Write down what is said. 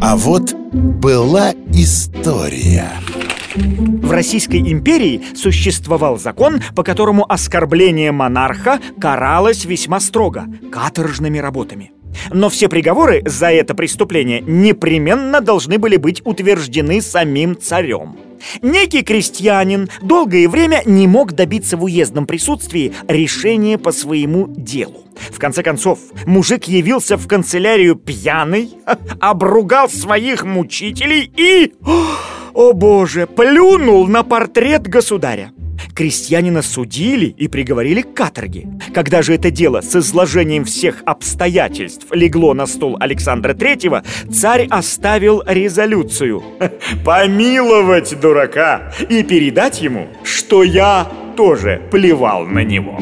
А вот была история. В Российской империи существовал закон, по которому оскорбление монарха каралось весьма строго – каторжными работами. Но все приговоры за это преступление непременно должны были быть утверждены самим царем. Некий крестьянин долгое время не мог добиться в уездном присутствии решения по своему делу. В конце концов, мужик явился в канцелярию пьяный, обругал своих мучителей и, о боже, плюнул на портрет государя. Крестьянина судили и приговорили к каторге. Когда же это дело с изложением всех обстоятельств легло на стол Александра Третьего, царь оставил резолюцию «Помиловать дурака и передать ему, что я тоже плевал на него».